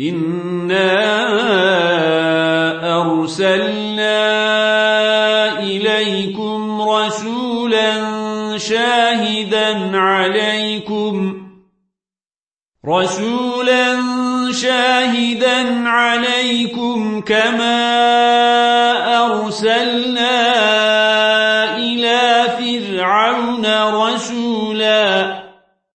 إنا أرسلنا إليكم رسولا شاهدا عليكم رسولا شاهدا عليكم كما أرسلنا إلى فرعون رسولا